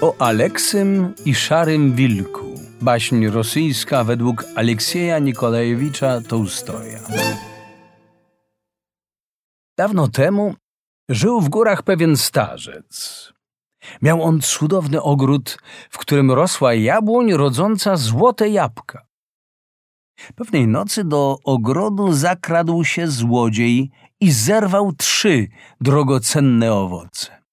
O Aleksym i Szarym Wilku. Baśń rosyjska według Aleksieja Nikolajewicza Tołstoja. Dawno temu żył w górach pewien starzec. Miał on cudowny ogród, w którym rosła jabłoń rodząca złote jabłka. Pewnej nocy do ogrodu zakradł się złodziej i zerwał trzy drogocenne owoce.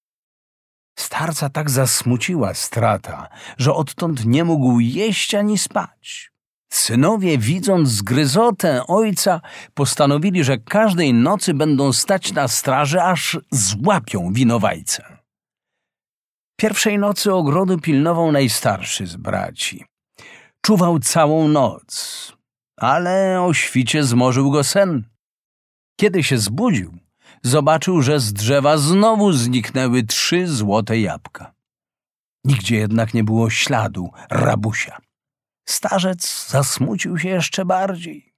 Starca tak zasmuciła strata, że odtąd nie mógł jeść ani spać. Synowie, widząc zgryzotę ojca, postanowili, że każdej nocy będą stać na straży, aż złapią winowajcę. Pierwszej nocy ogrodu pilnował najstarszy z braci. Czuwał całą noc, ale o świcie zmorzył go sen. Kiedy się zbudził, zobaczył, że z drzewa znowu zniknęły trzy złote jabłka. Nigdzie jednak nie było śladu rabusia. Starzec zasmucił się jeszcze bardziej.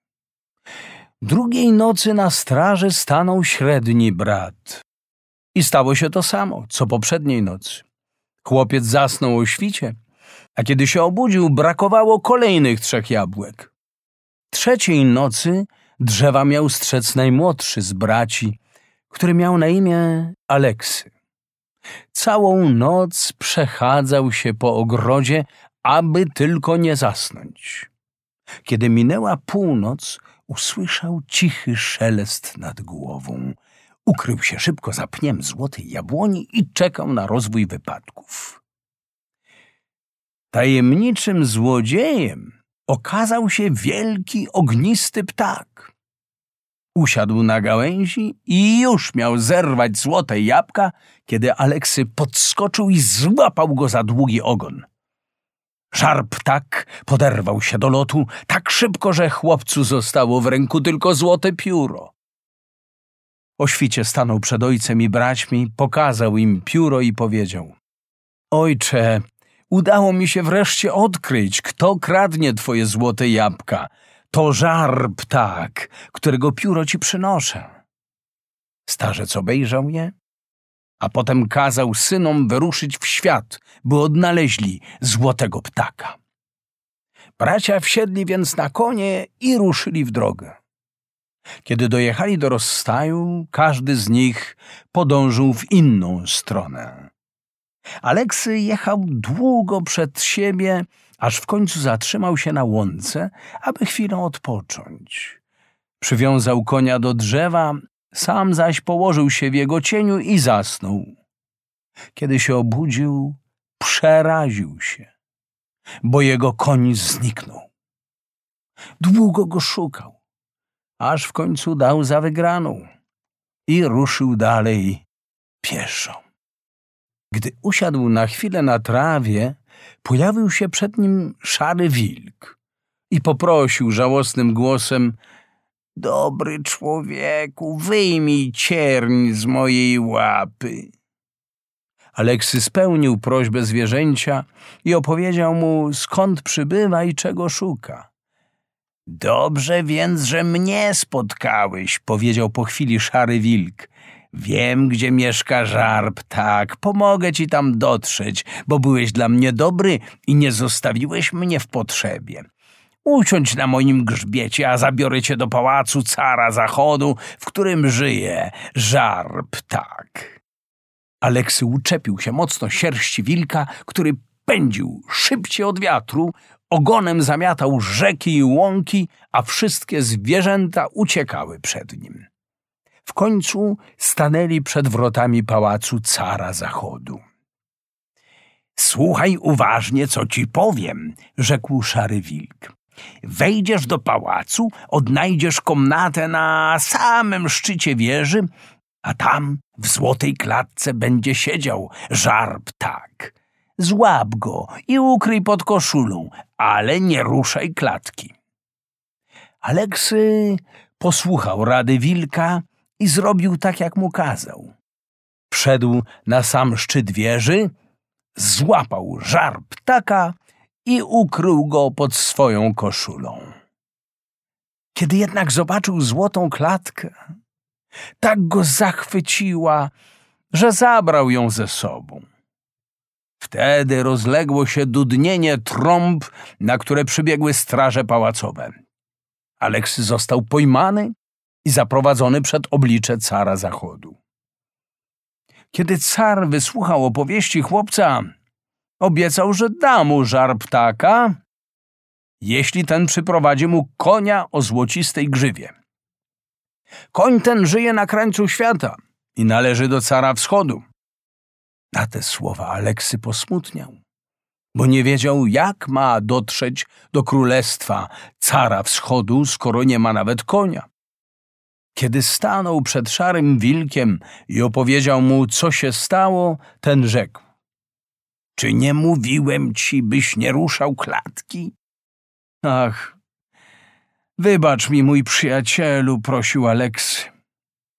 Drugiej nocy na straży stanął średni brat. I stało się to samo, co poprzedniej nocy. Chłopiec zasnął o świcie, a kiedy się obudził, brakowało kolejnych trzech jabłek. Trzeciej nocy drzewa miał strzec najmłodszy z braci, który miał na imię Aleksy. Całą noc przechadzał się po ogrodzie, aby tylko nie zasnąć. Kiedy minęła północ, usłyszał cichy szelest nad głową. Ukrył się szybko za pniem złotej jabłoni i czekał na rozwój wypadków. Tajemniczym złodziejem okazał się wielki ognisty ptak. Usiadł na gałęzi i już miał zerwać złote jabłka, kiedy Aleksy podskoczył i złapał go za długi ogon. Żar ptak poderwał się do lotu tak szybko, że chłopcu zostało w ręku tylko złote pióro. O świcie stanął przed ojcem i braćmi, pokazał im pióro i powiedział – Ojcze, udało mi się wreszcie odkryć, kto kradnie twoje złote jabłka. To żar ptak, którego pióro ci przynoszę. Starzec obejrzał je, a potem kazał synom wyruszyć w świat, by odnaleźli złotego ptaka. Bracia wsiedli więc na konie i ruszyli w drogę. Kiedy dojechali do rozstaju, każdy z nich podążył w inną stronę. Aleksy jechał długo przed siebie, aż w końcu zatrzymał się na łące, aby chwilę odpocząć. Przywiązał konia do drzewa, sam zaś położył się w jego cieniu i zasnął. Kiedy się obudził, przeraził się, bo jego koń zniknął. Długo go szukał, aż w końcu dał za wygraną i ruszył dalej pieszo. Gdy usiadł na chwilę na trawie, pojawił się przed nim szary wilk i poprosił żałosnym głosem Dobry człowieku, wyjmij cierń z mojej łapy. Aleksy spełnił prośbę zwierzęcia i opowiedział mu, skąd przybywa i czego szuka. Dobrze więc, że mnie spotkałeś, powiedział po chwili szary wilk. Wiem, gdzie mieszka żarb, tak, pomogę ci tam dotrzeć, bo byłeś dla mnie dobry i nie zostawiłeś mnie w potrzebie. Usiądź na moim grzbiecie, a zabiorę cię do pałacu cara zachodu, w którym żyje żar ptak. Aleksy uczepił się mocno sierści wilka, który pędził szybciej od wiatru, ogonem zamiatał rzeki i łąki, a wszystkie zwierzęta uciekały przed nim. W końcu stanęli przed wrotami pałacu cara zachodu. Słuchaj uważnie, co ci powiem, rzekł szary wilk. Wejdziesz do pałacu, odnajdziesz komnatę na samym szczycie wieży, a tam w złotej klatce będzie siedział żar ptak. Złap go i ukryj pod koszulą, ale nie ruszaj klatki. Aleksy posłuchał rady wilka i zrobił tak, jak mu kazał. Wszedł na sam szczyt wieży, złapał żar ptaka i ukrył go pod swoją koszulą. Kiedy jednak zobaczył złotą klatkę, tak go zachwyciła, że zabrał ją ze sobą. Wtedy rozległo się dudnienie trąb, na które przybiegły straże pałacowe. Aleksy został pojmany i zaprowadzony przed oblicze cara zachodu. Kiedy car wysłuchał opowieści chłopca, obiecał, że da mu żar ptaka, jeśli ten przyprowadzi mu konia o złocistej grzywie. Koń ten żyje na krańcu świata i należy do cara wschodu. Na te słowa Aleksy posmutniał, bo nie wiedział, jak ma dotrzeć do królestwa cara wschodu, skoro nie ma nawet konia. Kiedy stanął przed szarym wilkiem i opowiedział mu, co się stało, ten rzekł: Czy nie mówiłem ci, byś nie ruszał klatki? Ach, wybacz mi, mój przyjacielu, prosił Aleksy.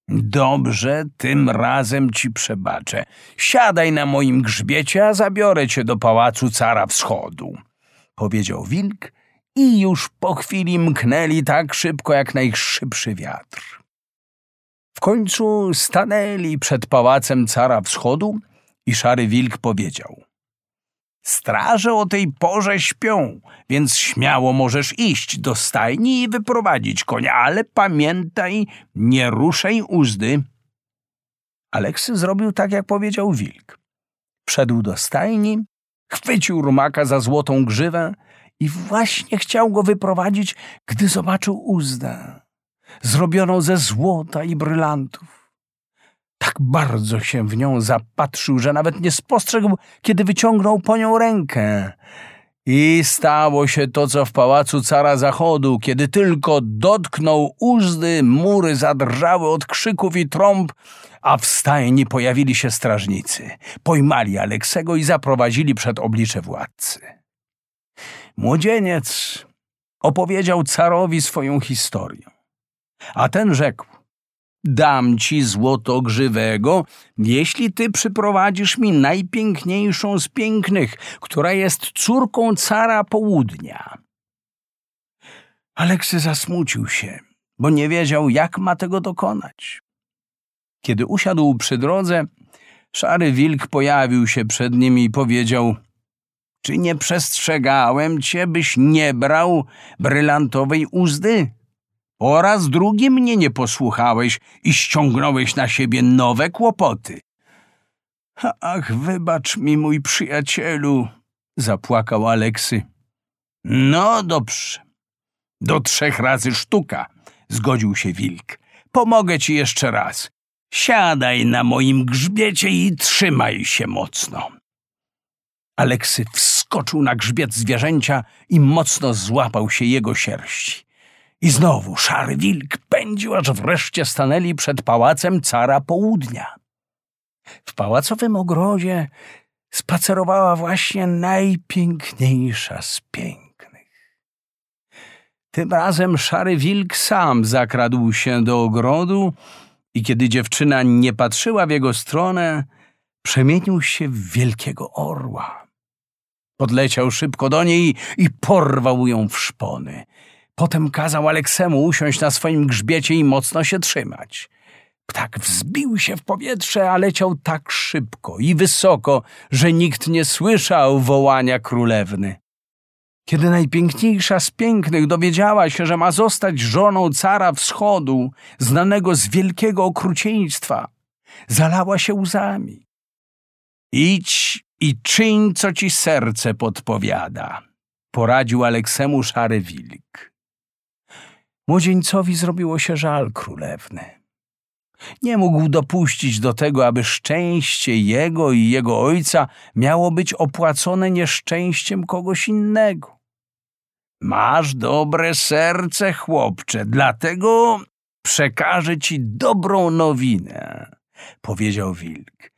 Dobrze, tym razem ci przebaczę. Siadaj na moim grzbiecie, a zabiorę cię do pałacu cara wschodu, powiedział wilk i już po chwili mknęli tak szybko jak najszybszy wiatr. W końcu stanęli przed pałacem cara wschodu i szary wilk powiedział: Straże o tej porze śpią, więc śmiało możesz iść do stajni i wyprowadzić konia, ale pamiętaj, nie ruszaj uzdy. Aleksy zrobił tak, jak powiedział wilk. Wszedł do stajni, chwycił rumaka za złotą grzywę i właśnie chciał go wyprowadzić, gdy zobaczył uzdę, zrobioną ze złota i brylantów. Tak bardzo się w nią zapatrzył, że nawet nie spostrzegł, kiedy wyciągnął po nią rękę. I stało się to, co w pałacu cara zachodu, kiedy tylko dotknął uzdy, mury zadrżały od krzyków i trąb, a w stajni pojawili się strażnicy. Pojmali Aleksego i zaprowadzili przed oblicze władcy. Młodzieniec opowiedział carowi swoją historię, a ten rzekł, dam ci złoto grzywego, jeśli ty przyprowadzisz mi najpiękniejszą z pięknych, która jest córką cara południa. Aleksy zasmucił się, bo nie wiedział, jak ma tego dokonać. Kiedy usiadł przy drodze, szary wilk pojawił się przed nim i powiedział — czy nie przestrzegałem cię, byś nie brał brylantowej uzdy? Po raz drugi mnie nie posłuchałeś i ściągnąłeś na siebie nowe kłopoty. Ach, wybacz mi, mój przyjacielu, zapłakał Aleksy. No dobrze. Do trzech razy sztuka, zgodził się wilk. Pomogę ci jeszcze raz. Siadaj na moim grzbiecie i trzymaj się mocno. Aleksy wskoczył na grzbiet zwierzęcia i mocno złapał się jego sierści. I znowu szary wilk pędził, aż wreszcie stanęli przed pałacem cara południa. W pałacowym ogrodzie spacerowała właśnie najpiękniejsza z pięknych. Tym razem szary wilk sam zakradł się do ogrodu i kiedy dziewczyna nie patrzyła w jego stronę, przemienił się w wielkiego orła. Podleciał szybko do niej i porwał ją w szpony. Potem kazał Aleksemu usiąść na swoim grzbiecie i mocno się trzymać. Ptak wzbił się w powietrze, a leciał tak szybko i wysoko, że nikt nie słyszał wołania królewny. Kiedy najpiękniejsza z pięknych dowiedziała się, że ma zostać żoną cara wschodu, znanego z wielkiego okrucieństwa, zalała się łzami. Idź i czyń, co ci serce podpowiada, poradził Aleksemu szary wilk. Młodzieńcowi zrobiło się żal królewny. Nie mógł dopuścić do tego, aby szczęście jego i jego ojca miało być opłacone nieszczęściem kogoś innego. Masz dobre serce, chłopcze, dlatego przekażę ci dobrą nowinę, powiedział wilk.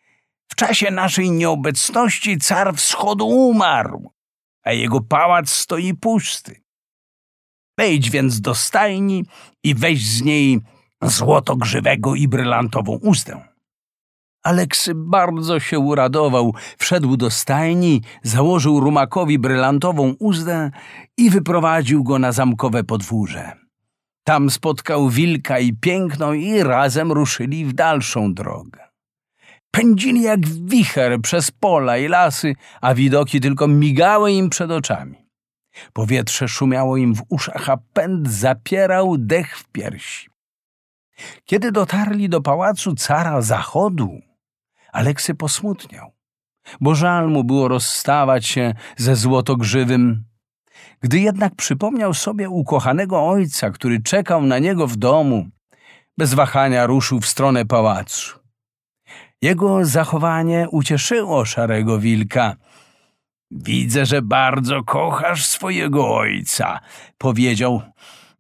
W czasie naszej nieobecności car wschodu umarł, a jego pałac stoi pusty. Wejdź więc do stajni i weź z niej złotogrzywego i brylantową ustę. Aleksy bardzo się uradował, wszedł do stajni, założył rumakowi brylantową uzdę i wyprowadził go na zamkowe podwórze. Tam spotkał wilka i piękną i razem ruszyli w dalszą drogę. Pędzili jak wicher przez pola i lasy, a widoki tylko migały im przed oczami. Powietrze szumiało im w uszach, a pęd zapierał dech w piersi. Kiedy dotarli do pałacu cara zachodu, Aleksy posmutniał, bo żal mu było rozstawać się ze złotogrzywym. Gdy jednak przypomniał sobie ukochanego ojca, który czekał na niego w domu, bez wahania ruszył w stronę pałacu. Jego zachowanie ucieszyło szarego wilka. Widzę, że bardzo kochasz swojego ojca, powiedział.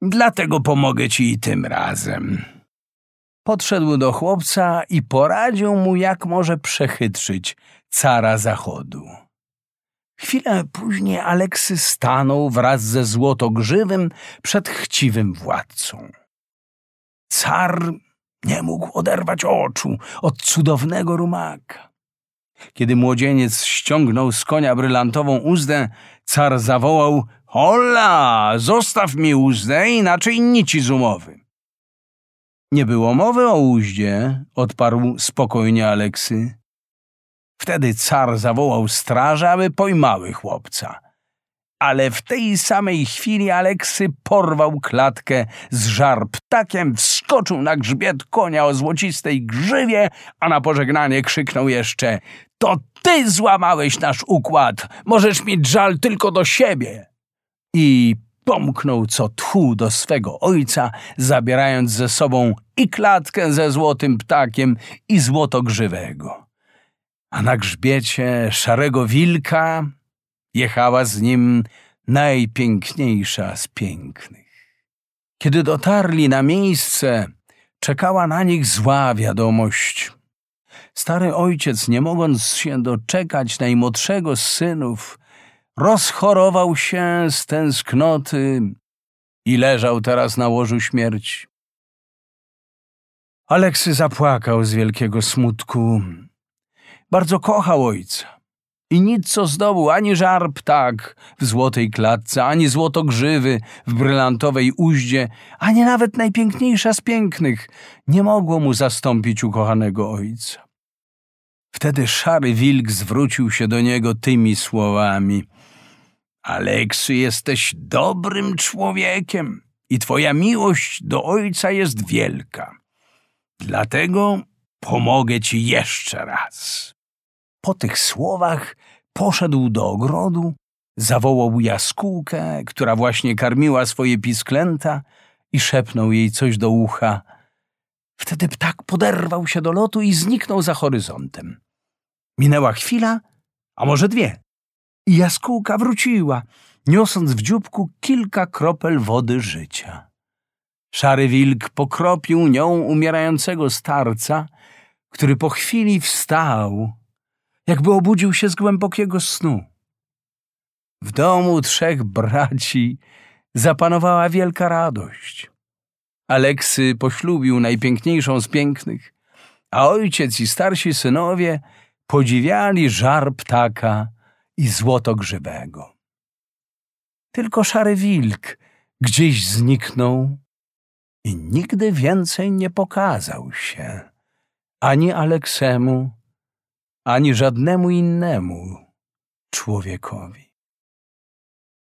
Dlatego pomogę ci i tym razem. Podszedł do chłopca i poradził mu, jak może przechytrzyć cara zachodu. Chwilę później Aleksy stanął wraz ze złotogrzywym przed chciwym władcą. Car nie mógł oderwać oczu od cudownego rumaka. Kiedy młodzieniec ściągnął z konia brylantową uzdę, car zawołał — Hola, zostaw mi uzdę, inaczej nici z umowy. Nie było mowy o uździe, odparł spokojnie Aleksy. Wtedy car zawołał strażę, aby pojmały chłopca. Ale w tej samej chwili Aleksy porwał klatkę z żar ptakiem, wskoczył na grzbiet konia o złocistej grzywie, a na pożegnanie krzyknął jeszcze — To ty złamałeś nasz układ! Możesz mieć żal tylko do siebie! I pomknął co tchu do swego ojca, zabierając ze sobą i klatkę ze złotym ptakiem i złotogrzywego. A na grzbiecie szarego wilka jechała z nim najpiękniejsza z pięknych. Kiedy dotarli na miejsce, czekała na nich zła wiadomość. Stary ojciec, nie mogąc się doczekać najmłodszego z synów, rozchorował się z tęsknoty i leżał teraz na łożu śmierci. Aleksy zapłakał z wielkiego smutku. Bardzo kochał ojca. I nic co zdobył, ani żar ptak w złotej klatce, ani złotogrzywy w brylantowej uździe, ani nawet najpiękniejsza z pięknych nie mogło mu zastąpić ukochanego ojca. Wtedy szary wilk zwrócił się do niego tymi słowami – Aleksy, jesteś dobrym człowiekiem i twoja miłość do ojca jest wielka. Dlatego pomogę ci jeszcze raz. Po tych słowach poszedł do ogrodu, zawołał jaskółkę, która właśnie karmiła swoje pisklęta i szepnął jej coś do ucha. Wtedy ptak poderwał się do lotu i zniknął za horyzontem. Minęła chwila, a może dwie i jaskółka wróciła, niosąc w dzióbku kilka kropel wody życia. Szary wilk pokropił nią umierającego starca, który po chwili wstał, jakby obudził się z głębokiego snu. W domu trzech braci zapanowała wielka radość. Aleksy poślubił najpiękniejszą z pięknych, a ojciec i starsi synowie podziwiali żar ptaka, i złotogrzybego. Tylko szary wilk gdzieś zniknął i nigdy więcej nie pokazał się ani Aleksemu, ani żadnemu innemu człowiekowi.